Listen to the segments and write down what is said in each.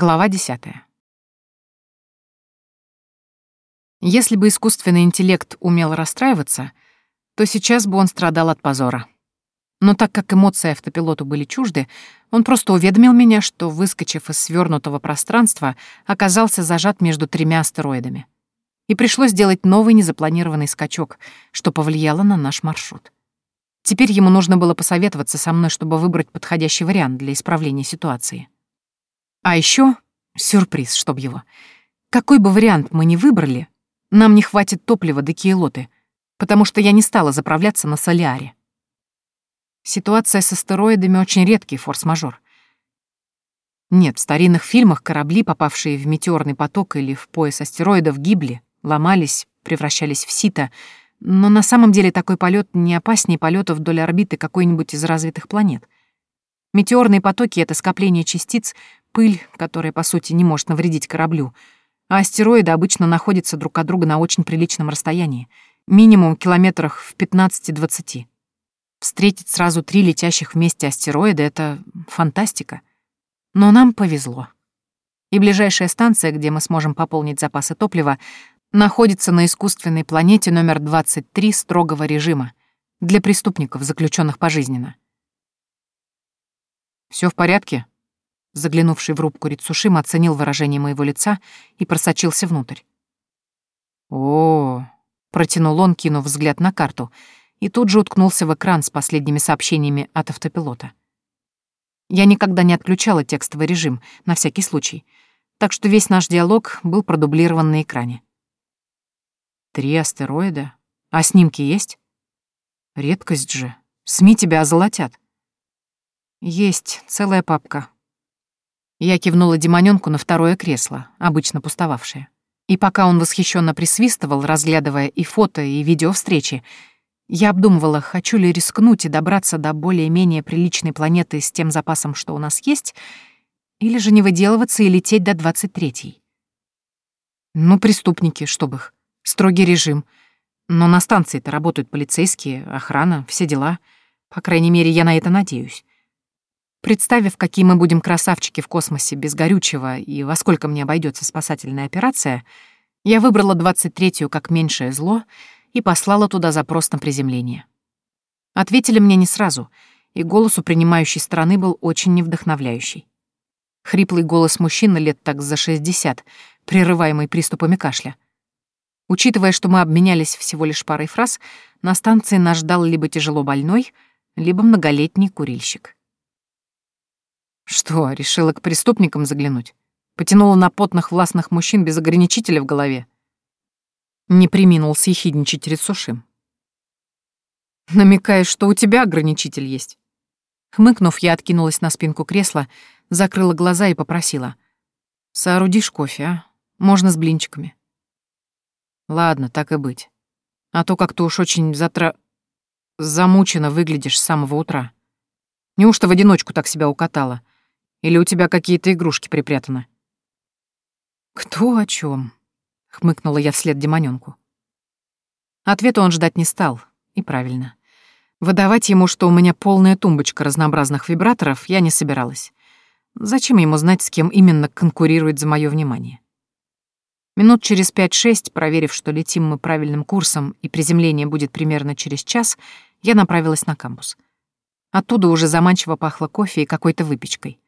Глава десятая. Если бы искусственный интеллект умел расстраиваться, то сейчас бы он страдал от позора. Но так как эмоции автопилоту были чужды, он просто уведомил меня, что, выскочив из свернутого пространства, оказался зажат между тремя астероидами. И пришлось сделать новый незапланированный скачок, что повлияло на наш маршрут. Теперь ему нужно было посоветоваться со мной, чтобы выбрать подходящий вариант для исправления ситуации. А еще сюрприз, чтоб его. Какой бы вариант мы ни выбрали, нам не хватит топлива до Киелоты, потому что я не стала заправляться на Соляре. Ситуация с астероидами очень редкий форс-мажор. Нет, в старинных фильмах корабли, попавшие в метеорный поток или в пояс астероидов, гибли, ломались, превращались в сито, но на самом деле такой полет не опаснее полета вдоль орбиты какой-нибудь из развитых планет. Метеорные потоки — это скопление частиц, пыль, которая, по сути, не может навредить кораблю, а астероиды обычно находятся друг от друга на очень приличном расстоянии, минимум километрах в 15-20. Встретить сразу три летящих вместе астероида — это фантастика. Но нам повезло. И ближайшая станция, где мы сможем пополнить запасы топлива, находится на искусственной планете номер 23 строгого режима для преступников, заключенных пожизненно. Все в порядке?» Заглянувший в рубку Рицушим оценил выражение моего лица и просочился внутрь. «О, протянул он, кинув взгляд на карту, и тут же уткнулся в экран с последними сообщениями от автопилота. Я никогда не отключала текстовый режим, на всякий случай, так что весь наш диалог был продублирован на экране. «Три астероида? А снимки есть?» «Редкость же. СМИ тебя озолотят». «Есть целая папка». Я кивнула демонёнку на второе кресло, обычно пустовавшее. И пока он восхищенно присвистывал, разглядывая и фото, и видео встречи, я обдумывала, хочу ли рискнуть и добраться до более-менее приличной планеты с тем запасом, что у нас есть, или же не выделываться и лететь до 23-й. Ну, преступники, чтоб их. Строгий режим. Но на станции-то работают полицейские, охрана, все дела. По крайней мере, я на это надеюсь. Представив, какие мы будем красавчики в космосе без горючего и во сколько мне обойдется спасательная операция, я выбрала 23-ю как меньшее зло и послала туда запрос на приземление. Ответили мне не сразу, и голос у принимающей стороны был очень невдохновляющий. Хриплый голос мужчины лет так за 60, прерываемый приступами кашля. Учитывая, что мы обменялись всего лишь парой фраз, на станции нас ждал либо тяжело больной, либо многолетний курильщик. Что, решила к преступникам заглянуть? Потянула на потных властных мужчин без ограничителя в голове? Не приминул съехидничать Рецушим. Намекаешь, что у тебя ограничитель есть? Хмыкнув, я откинулась на спинку кресла, закрыла глаза и попросила. «Соорудишь кофе, а? Можно с блинчиками». «Ладно, так и быть. А то как-то уж очень затра... замученно выглядишь с самого утра. Неужто в одиночку так себя укатала? Или у тебя какие-то игрушки припрятаны?» «Кто о чем? хмыкнула я вслед демонёнку. Ответа он ждать не стал, и правильно. Выдавать ему, что у меня полная тумбочка разнообразных вибраторов, я не собиралась. Зачем ему знать, с кем именно конкурирует за мое внимание? Минут через пять-шесть, проверив, что летим мы правильным курсом и приземление будет примерно через час, я направилась на кампус. Оттуда уже заманчиво пахло кофе и какой-то выпечкой.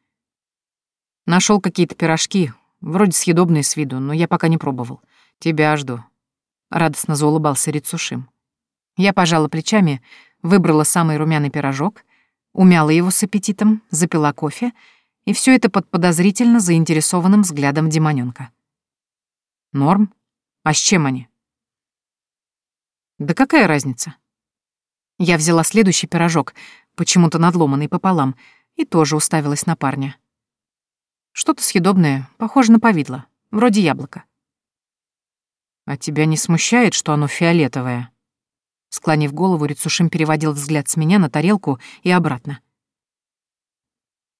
Нашел какие-то пирожки, вроде съедобные с виду, но я пока не пробовал. Тебя жду. Радостно заулыбался Рицушим. Я пожала плечами, выбрала самый румяный пирожок, умяла его с аппетитом, запила кофе, и все это под подозрительно заинтересованным взглядом демонёнка. Норм? А с чем они? Да какая разница? Я взяла следующий пирожок, почему-то надломанный пополам, и тоже уставилась на парня. Что-то съедобное, похоже на повидло, вроде яблока. «А тебя не смущает, что оно фиолетовое?» Склонив голову, Рицушим переводил взгляд с меня на тарелку и обратно.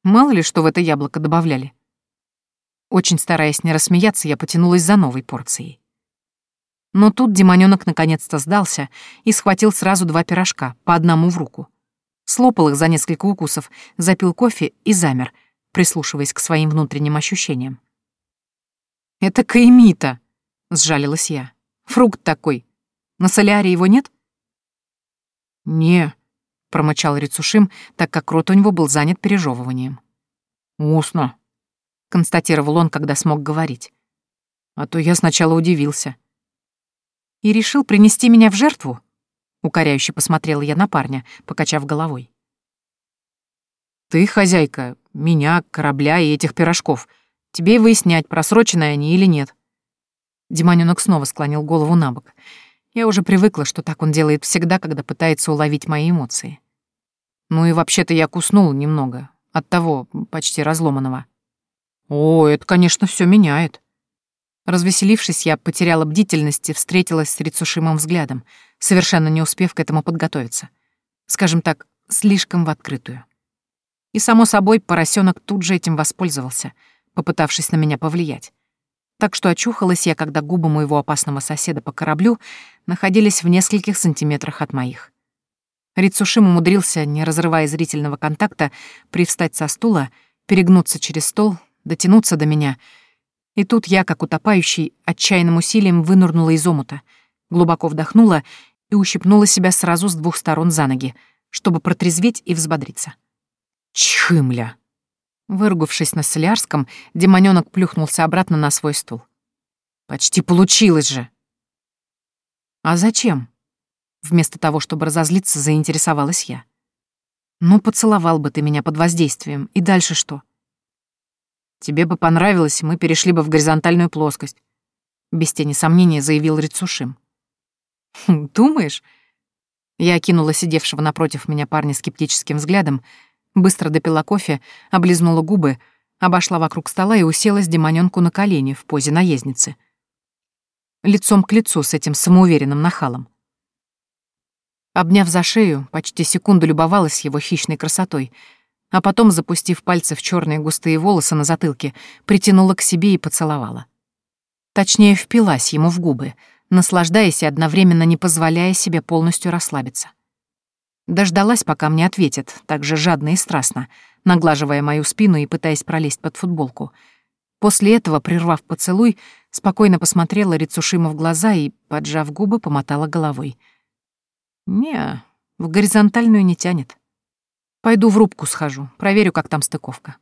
Мало ли, что в это яблоко добавляли. Очень стараясь не рассмеяться, я потянулась за новой порцией. Но тут демонёнок наконец-то сдался и схватил сразу два пирожка, по одному в руку. Слопал их за несколько укусов, запил кофе и замер, прислушиваясь к своим внутренним ощущениям. «Это каимита!» — сжалилась я. «Фрукт такой. На соляре его нет?» «Не», — промычал Рицушим, так как рот у него был занят пережевыванием. «Устно», — констатировал он, когда смог говорить. «А то я сначала удивился». «И решил принести меня в жертву?» — укоряюще посмотрела я на парня, покачав головой. «Ты хозяйка меня, корабля и этих пирожков. Тебе и выяснять, просроченные они или нет». Демонёнок снова склонил голову на бок. Я уже привыкла, что так он делает всегда, когда пытается уловить мои эмоции. Ну и вообще-то я куснул немного, от того, почти разломанного. О, это, конечно, все меняет. Развеселившись, я потеряла бдительность и встретилась с Рицушимом взглядом, совершенно не успев к этому подготовиться. Скажем так, слишком в открытую. И, само собой, поросенок тут же этим воспользовался, попытавшись на меня повлиять. Так что очухалась я, когда губы моего опасного соседа по кораблю находились в нескольких сантиметрах от моих. Рицушим умудрился, не разрывая зрительного контакта, привстать со стула, перегнуться через стол, дотянуться до меня. И тут я, как утопающий, отчаянным усилием вынырнула из омута, глубоко вдохнула и ущипнула себя сразу с двух сторон за ноги, чтобы протрезветь и взбодриться. Чхымля! Выругавшись на солярском, демонёнок плюхнулся обратно на свой стул. «Почти получилось же!» «А зачем?» Вместо того, чтобы разозлиться, заинтересовалась я. «Ну, поцеловал бы ты меня под воздействием, и дальше что?» «Тебе бы понравилось, мы перешли бы в горизонтальную плоскость», без тени сомнения заявил Рицушим. «Хм, «Думаешь?» Я окинула сидевшего напротив меня парня скептическим взглядом, быстро допила кофе, облизнула губы, обошла вокруг стола и уселась демонёнку на колени в позе наездницы — лицом к лицу с этим самоуверенным нахалом. Обняв за шею, почти секунду любовалась его хищной красотой, а потом, запустив пальцы в черные густые волосы на затылке, притянула к себе и поцеловала. Точнее, впилась ему в губы, наслаждаясь и одновременно не позволяя себе полностью расслабиться. Дождалась, пока мне ответят, так же жадно и страстно, наглаживая мою спину и пытаясь пролезть под футболку — После этого, прервав поцелуй, спокойно посмотрела Рицушима в глаза и, поджав губы, помотала головой. «Не, в горизонтальную не тянет. Пойду в рубку схожу, проверю, как там стыковка».